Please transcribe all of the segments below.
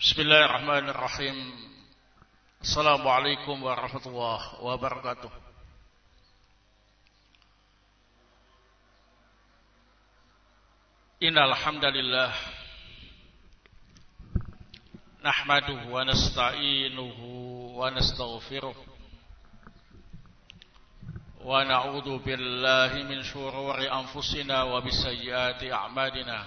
بسم الله الرحمن الرحيم السلام عليكم ورحمة الله وبركاته إن الحمد لله نحمده ونستعينه ونستغفره ونعوذ بالله من شرور أنفسنا وبسيئات أعمالنا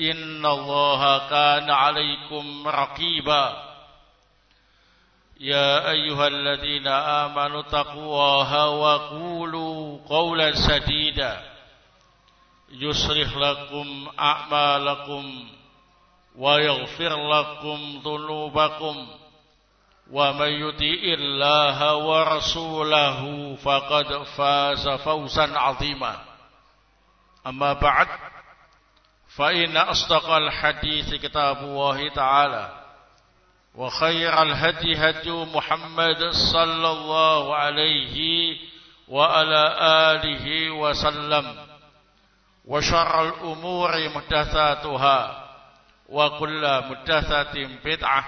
إن الله كان عليكم رقيبا. يا أيها الذين آمنوا الله وقولوا قولا سديدا. يصلح لكم أعمالكم ويغفر لكم ذنوبكم. ومن يطيع الله ورسوله فقد فاز فوزا عظيما. أما بعد. فإن أصدق الحديث كتاب الله تعالى وخير الهدي هدي محمد صلى الله عليه وعلى آله وسلم وشر الأمور محدثاتها وكل محدثة بدعة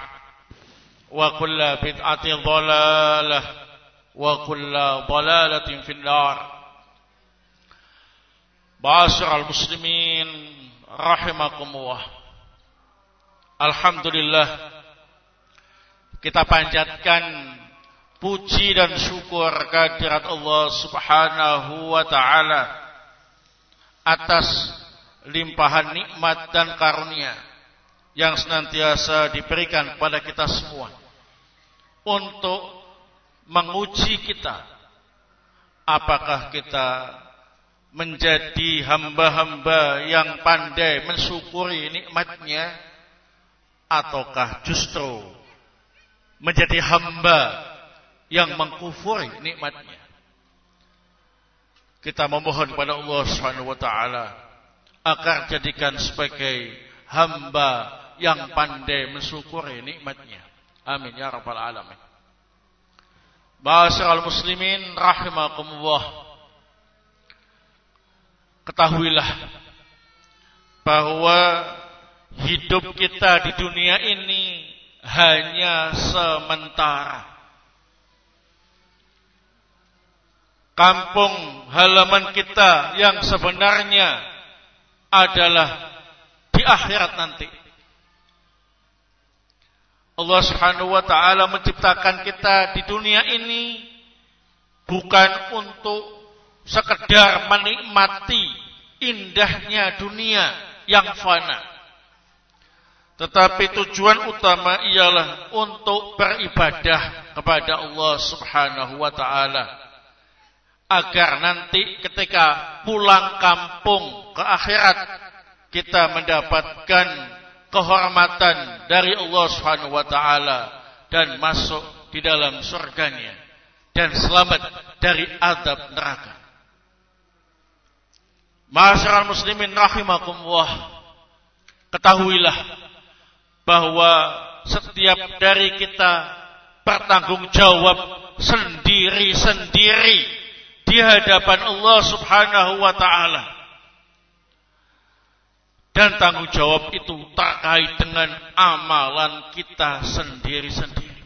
وكل بدعة ضلالة وكل ضلالة في النار. معاشر المسلمين rahimakumullah. Alhamdulillah kita panjatkan puji dan syukur kehadirat Allah Subhanahu wa taala atas limpahan nikmat dan karunia yang senantiasa diberikan kepada kita semua untuk menguji kita apakah kita menjadi hamba-hamba yang pandai mensyukuri nikmatnya ataukah justru menjadi hamba yang mengkufuri nikmatnya? Kita memohon kepada Allah Subhanahu wa taala agar jadikan sebagai hamba yang pandai mensyukuri nikmatnya. Amin ya rabbal alamin. Ma'asyiral muslimin rahimakumullah ketahuilah bahwa hidup kita di dunia ini hanya sementara. Kampung halaman kita yang sebenarnya adalah di akhirat nanti. Allah Subhanahu wa taala menciptakan kita di dunia ini bukan untuk sekedar menikmati indahnya dunia yang fana. Tetapi tujuan utama ialah untuk beribadah kepada Allah Subhanahu wa taala. Agar nanti ketika pulang kampung ke akhirat kita mendapatkan kehormatan dari Allah Subhanahu wa taala dan masuk di dalam surganya dan selamat dari azab neraka. Masyarakat muslimin rahimakumullah. Ketahuilah bahwa setiap dari kita bertanggung jawab sendiri-sendiri di hadapan Allah Subhanahu wa taala. Dan tanggung jawab itu terkait dengan amalan kita sendiri-sendiri.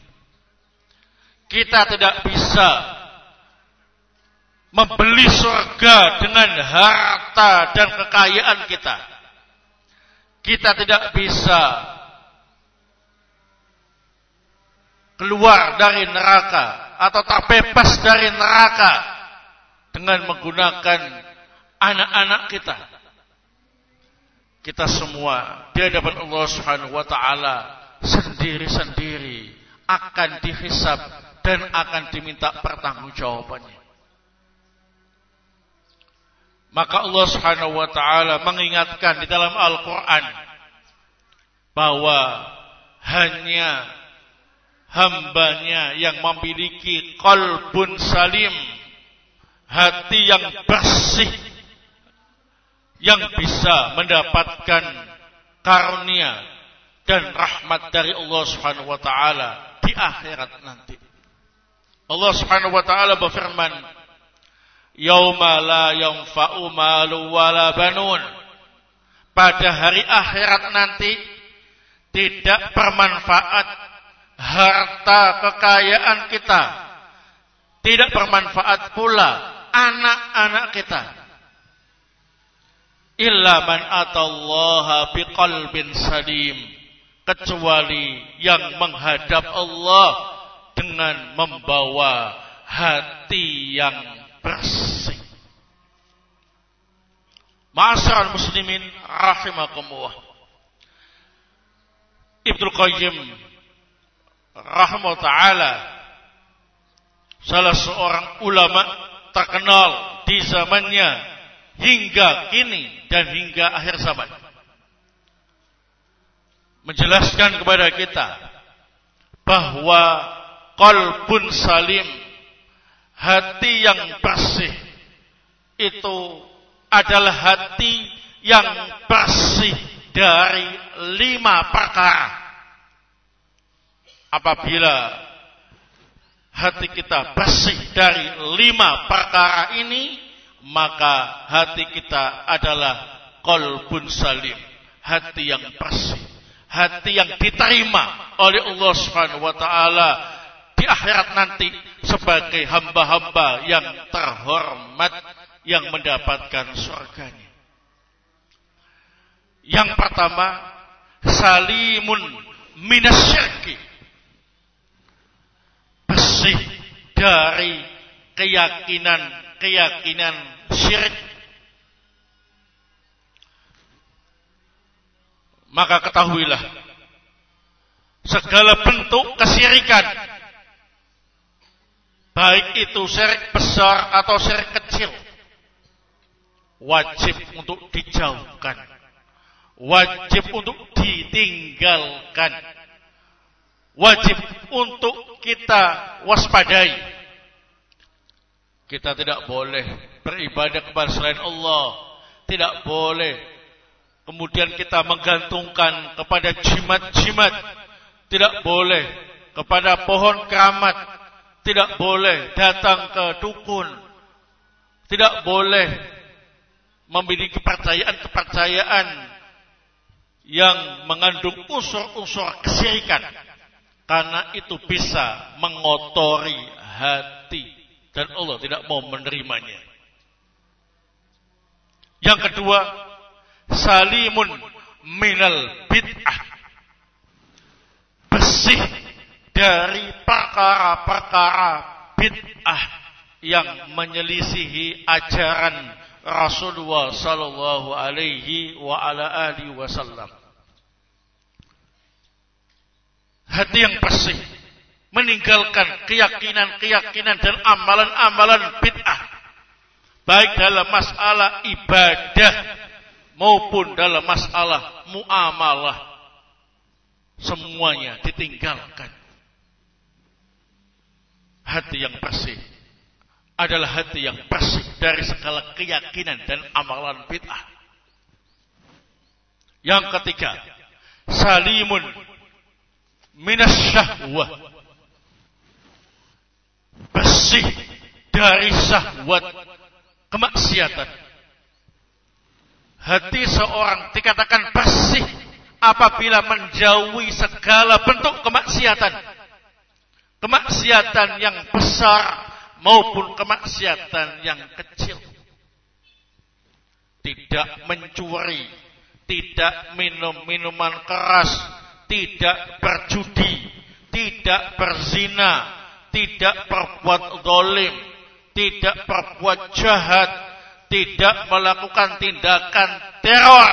Kita tidak bisa membeli surga dengan harta dan kekayaan kita. Kita tidak bisa keluar dari neraka atau terbebas dari neraka dengan menggunakan anak-anak kita. Kita semua di hadapan Allah Subhanahu wa taala sendiri-sendiri akan dihisab dan akan diminta pertanggungjawabannya. Maka Allah Subhanahu wa taala mengingatkan di dalam Al-Qur'an bahwa hanya hambanya yang memiliki kalbun salim, hati yang bersih, yang bisa mendapatkan karunia dan rahmat dari Allah Subhanahu wa taala di akhirat nanti. Allah Subhanahu wa taala berfirman, "Yauma la yanfa'u malu wala banun." Pada hari akhirat nanti tidak bermanfaat harta kekayaan kita. Tidak bermanfaat pula anak-anak kita. Illa man atallaha biqalbin salim. Kecuali yang menghadap Allah dengan membawa hati yang bersih. Ma'asyiral muslimin rahimakumullah. Ibnu Qayyim rahmat taala salah seorang ulama terkenal di zamannya hingga kini dan hingga akhir zaman menjelaskan kepada kita bahwa qalbun salim hati yang bersih. Itu adalah hati yang bersih dari lima perkara. Apabila hati kita bersih dari lima perkara ini, maka hati kita adalah kolbun salim, hati yang bersih, hati yang diterima oleh Allah Subhanahu wa taala di akhirat nanti sebagai hamba-hamba yang terhormat yang mendapatkan surganya. Yang pertama, salimun minasyirki bersih dari keyakinan-keyakinan syirik. Maka ketahuilah segala bentuk kesyirikan baik itu syirik besar atau syirik kecil wajib untuk dijauhkan wajib untuk ditinggalkan wajib untuk kita waspadai. Kita tidak boleh beribadah kepada selain Allah. Tidak boleh kemudian kita menggantungkan kepada jimat-jimat. Tidak boleh kepada pohon keramat. Tidak boleh datang ke dukun. Tidak boleh memiliki kepercayaan-kepercayaan yang mengandung unsur-unsur kesyirikan karena itu bisa mengotori hati dan Allah tidak mau menerimanya. Yang kedua, salimun minal bid'ah. Bersih dari perkara-perkara bid'ah yang menyelisihi ajaran Rasulullah sallallahu alaihi wa ala alihi wasallam. hati yang bersih, meninggalkan keyakinan-keyakinan dan amalan-amalan bid'ah, baik dalam masalah ibadah maupun dalam masalah muamalah, semuanya ditinggalkan. Hati yang bersih adalah hati yang bersih dari segala keyakinan dan amalan bid'ah. Yang ketiga, salimun minasyahwah bersih dari syahwat kemaksiatan. Hati seorang dikatakan bersih apabila menjauhi segala bentuk kemaksiatan kemaksiatan yang besar maupun kemaksiatan yang kecil tidak mencuri tidak minum minuman keras tidak berjudi, tidak berzina, tidak berbuat dolim, tidak berbuat jahat, tidak melakukan tindakan teror,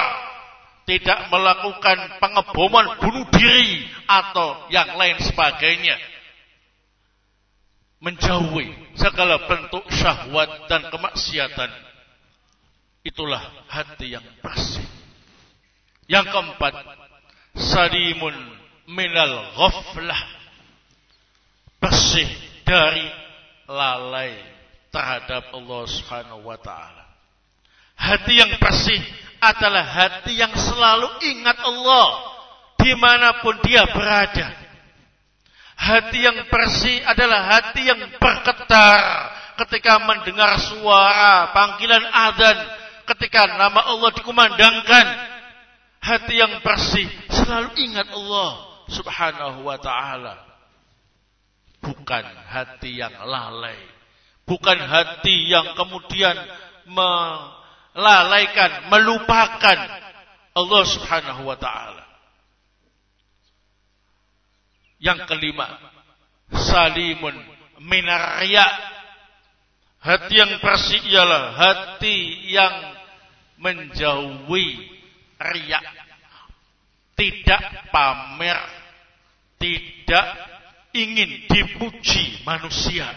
tidak melakukan pengeboman bunuh diri atau yang lain sebagainya. Menjauhi segala bentuk syahwat dan kemaksiatan. Itulah hati yang bersih. Yang keempat, salimun minal ghaflah. Bersih dari lalai terhadap Allah Subhanahu wa taala. Hati yang bersih adalah hati yang selalu ingat Allah di mana pun dia berada. Hati yang bersih adalah hati yang bergetar ketika mendengar suara panggilan adzan, ketika nama Allah dikumandangkan. Hati yang bersih selalu ingat Allah Subhanahu wa taala. Bukan hati yang lalai. Bukan hati yang kemudian melalaikan, melupakan Allah Subhanahu wa taala. Yang kelima, salimun minarya. Hati yang bersih ialah hati yang menjauhi riak. Tidak pamer, tidak ingin dipuji manusia,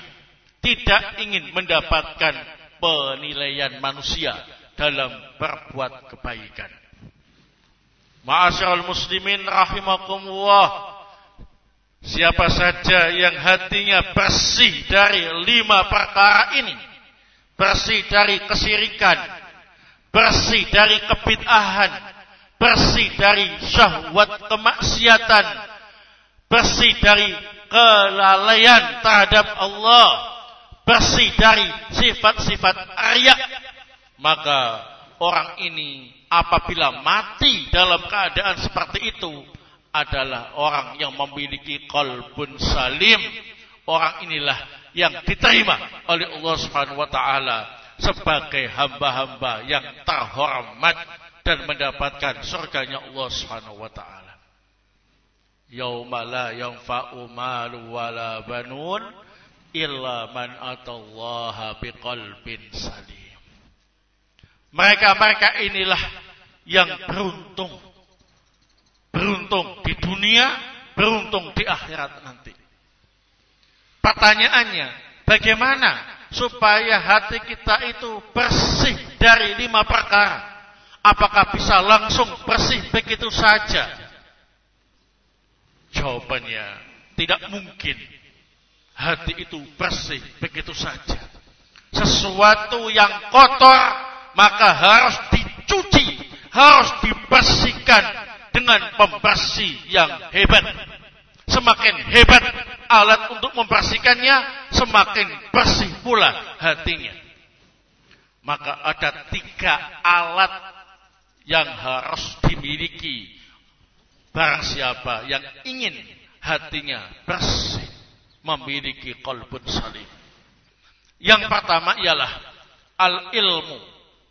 tidak ingin mendapatkan penilaian manusia dalam berbuat kebaikan. Ma'asyiral muslimin rahimakumullah. Siapa saja yang hatinya bersih dari lima perkara ini, bersih dari kesirikan, bersih dari kebid'ahan, bersih dari syahwat kemaksiatan, bersih dari kelalaian terhadap Allah, bersih dari sifat-sifat riya, maka orang ini apabila mati dalam keadaan seperti itu adalah orang yang memiliki kalbun salim. Orang inilah yang diterima oleh Allah Subhanahu wa taala sebagai hamba-hamba yang terhormat dan mendapatkan surganya Allah Subhanahu wa taala yauma la yanfa'u malu wala banun illa man atallaha salim. Mereka-mereka inilah yang beruntung. Beruntung di dunia, beruntung di akhirat nanti. Pertanyaannya, bagaimana supaya hati kita itu bersih dari lima perkara? Apakah bisa langsung bersih begitu saja? Jawabannya tidak mungkin hati itu bersih begitu saja. Sesuatu yang kotor maka harus dicuci, harus dibersihkan dengan pembersih yang hebat. Semakin hebat alat untuk membersihkannya, semakin bersih pula hatinya. Maka ada tiga alat yang harus dimiliki Barang siapa yang ingin hatinya bersih, memiliki kalbun salim. Yang pertama ialah al-ilmu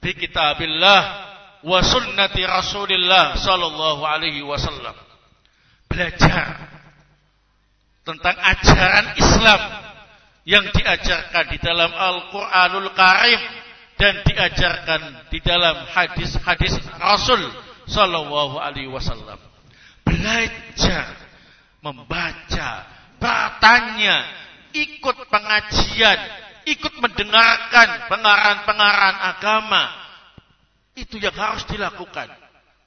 bi kitabillah wa sunnati Rasulillah sallallahu alaihi wasallam. Belajar tentang ajaran Islam yang diajarkan di dalam Al-Qur'anul Karim dan diajarkan di dalam hadis-hadis Rasul sallallahu alaihi wasallam belajar, membaca, bertanya, ikut pengajian, ikut mendengarkan pengarahan-pengarahan agama. Itu yang harus dilakukan.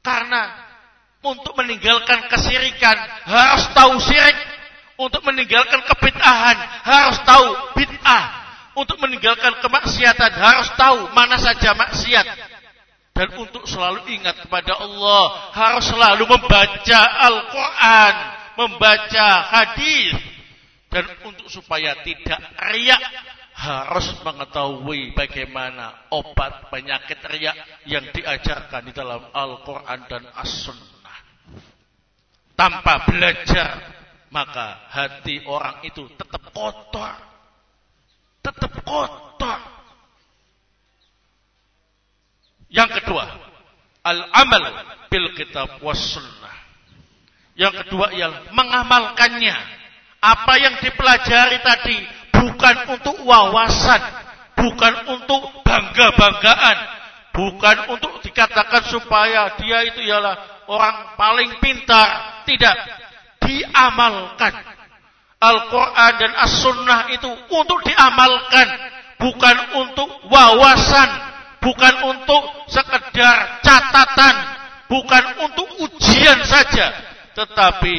Karena untuk meninggalkan kesirikan harus tahu sirik. Untuk meninggalkan kebid'ahan harus tahu bid'ah. Untuk meninggalkan kemaksiatan harus tahu mana saja maksiat dan untuk selalu ingat kepada Allah, harus selalu membaca Al-Quran, membaca hadis, dan untuk supaya tidak riak, harus mengetahui bagaimana obat penyakit riak yang diajarkan di dalam Al-Quran dan As-Sunnah. Tanpa belajar, maka hati orang itu tetap kotor. Tetap kotor. Yang kedua, al-amal bil kitab was sunnah. Yang kedua ialah mengamalkannya. Apa yang dipelajari tadi bukan untuk wawasan, bukan untuk bangga-banggaan, bukan untuk dikatakan supaya dia itu ialah orang paling pintar, tidak diamalkan. Al-Quran dan As-Sunnah itu untuk diamalkan, bukan untuk wawasan, bukan untuk sekedar catatan, bukan untuk ujian saja, tetapi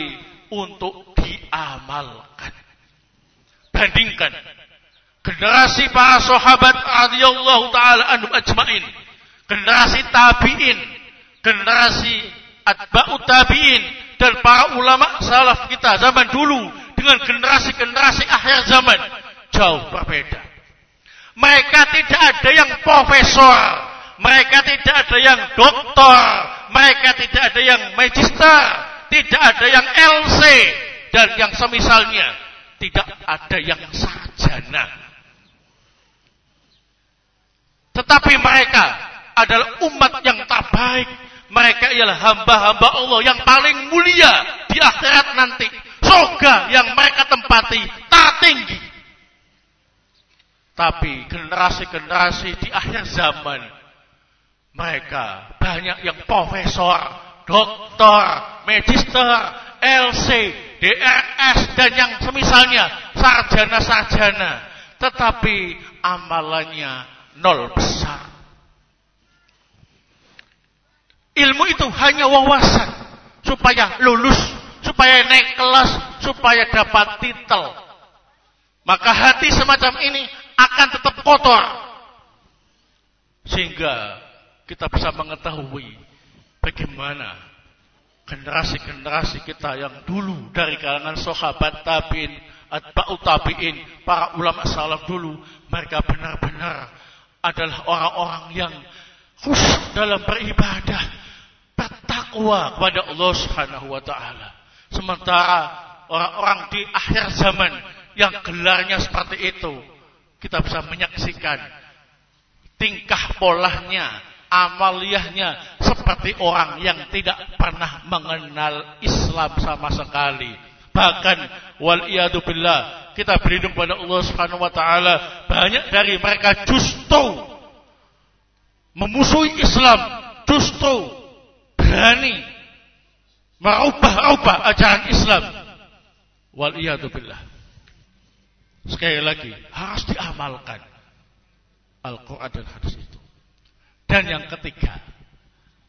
untuk diamalkan. Bandingkan. Generasi para sahabat radhiyallahu taala anhum ajmain, generasi tabi'in, generasi atba'ut tabi'in. Dan para ulama salaf kita zaman dulu dengan generasi-generasi akhir zaman jauh berbeda. Mereka tidak ada yang profesor, mereka tidak ada yang doktor, mereka tidak ada yang magister, tidak ada yang LC dan yang semisalnya, tidak ada yang sarjana. Tetapi mereka adalah umat yang terbaik. Mereka ialah hamba-hamba Allah yang paling mulia di akhirat nanti. Surga yang mereka tempati tertinggi. Tapi generasi-generasi di akhir zaman mereka banyak yang profesor, doktor, magister, LC, DRS dan yang semisalnya sarjana-sarjana. Tetapi amalannya nol besar. Ilmu itu hanya wawasan supaya lulus, supaya naik kelas, supaya dapat titel. Maka hati semacam ini akan tetap kotor. Sehingga kita bisa mengetahui bagaimana generasi-generasi kita yang dulu dari kalangan sahabat tabiin, atba'u tabiin, para ulama salaf dulu, mereka benar-benar adalah orang-orang yang khusyuk dalam beribadah, bertakwa kepada Allah Subhanahu wa taala. Sementara orang-orang di akhir zaman yang gelarnya seperti itu, kita bisa menyaksikan tingkah polanya, amaliyahnya seperti orang yang tidak pernah mengenal Islam sama sekali. Bahkan wal billah kita berlindung pada Allah Subhanahu wa taala, banyak dari mereka justru memusuhi Islam, justru berani merubah-ubah ajaran Islam. Wal billah. Sekali lagi, harus diamalkan Al-Quran dan hadis itu. Dan yang ketiga,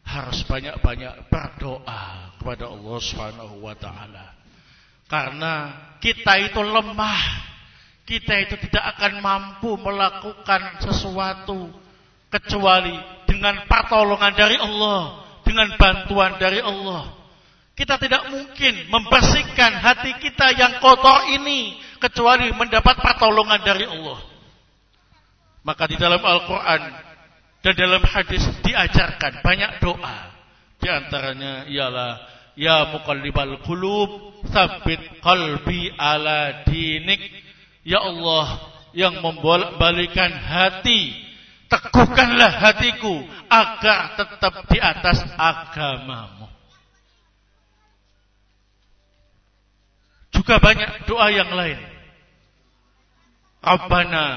harus banyak-banyak berdoa kepada Allah Subhanahu wa taala. Karena kita itu lemah. Kita itu tidak akan mampu melakukan sesuatu kecuali dengan pertolongan dari Allah, dengan bantuan dari Allah. Kita tidak mungkin membersihkan hati kita yang kotor ini kecuali mendapat pertolongan dari Allah. Maka di dalam Al-Quran dan dalam hadis diajarkan banyak doa. Di antaranya ialah Ya muqallibal qulub Sabit qalbi ala dinik Ya Allah yang membolak-balikan hati Teguhkanlah hatiku Agar tetap di atas agamamu Juga banyak doa yang lain. Rabbana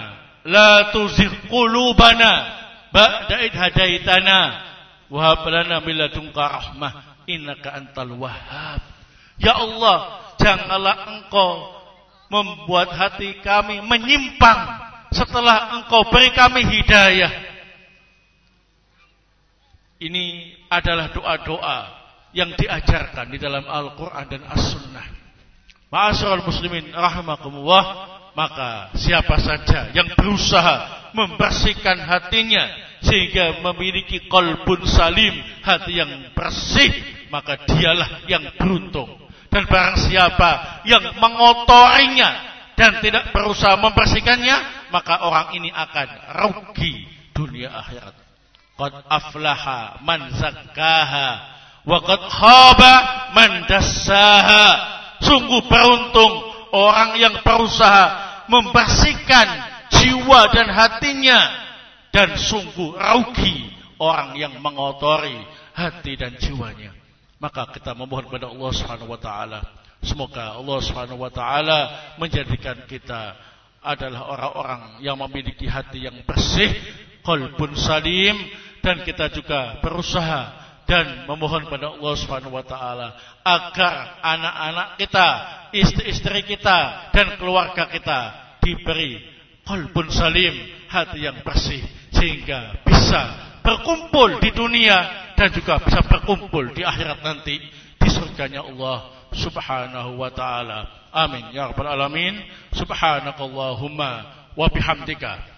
la tuzigh qulubana ba'da id hadaitana wa hab lana min ladunka rahmah innaka antal wahhab. Ya Allah, janganlah Engkau membuat hati kami menyimpang setelah Engkau beri kami hidayah. Ini adalah doa-doa yang diajarkan di dalam Al-Quran dan As-Sunnah. Ma'asyiral muslimin rahimakumullah, maka siapa saja yang berusaha membersihkan hatinya sehingga memiliki kolbun salim, hati yang bersih, maka dialah yang beruntung. Dan barang siapa yang mengotorinya dan tidak berusaha membersihkannya, maka orang ini akan rugi dunia akhirat. Qad aflaha man zakkaha wa qad khaba man dassaha. Sungguh beruntung orang yang berusaha membersihkan jiwa dan hatinya dan sungguh rugi orang yang mengotori hati dan jiwanya. Maka kita memohon kepada Allah Subhanahu wa taala Semoga Allah Subhanahu wa taala menjadikan kita adalah orang-orang yang memiliki hati yang bersih, qalbun salim dan kita juga berusaha dan memohon pada Allah Subhanahu wa taala agar anak-anak kita, istri-istri kita dan keluarga kita diberi qalbun salim, hati yang bersih sehingga bisa berkumpul di dunia dan juga bisa berkumpul di akhirat nanti di surganya Allah subhanahu wa ta'ala. Amin. Ya Rabbal Alamin. Subhanakallahumma wa bihamdika.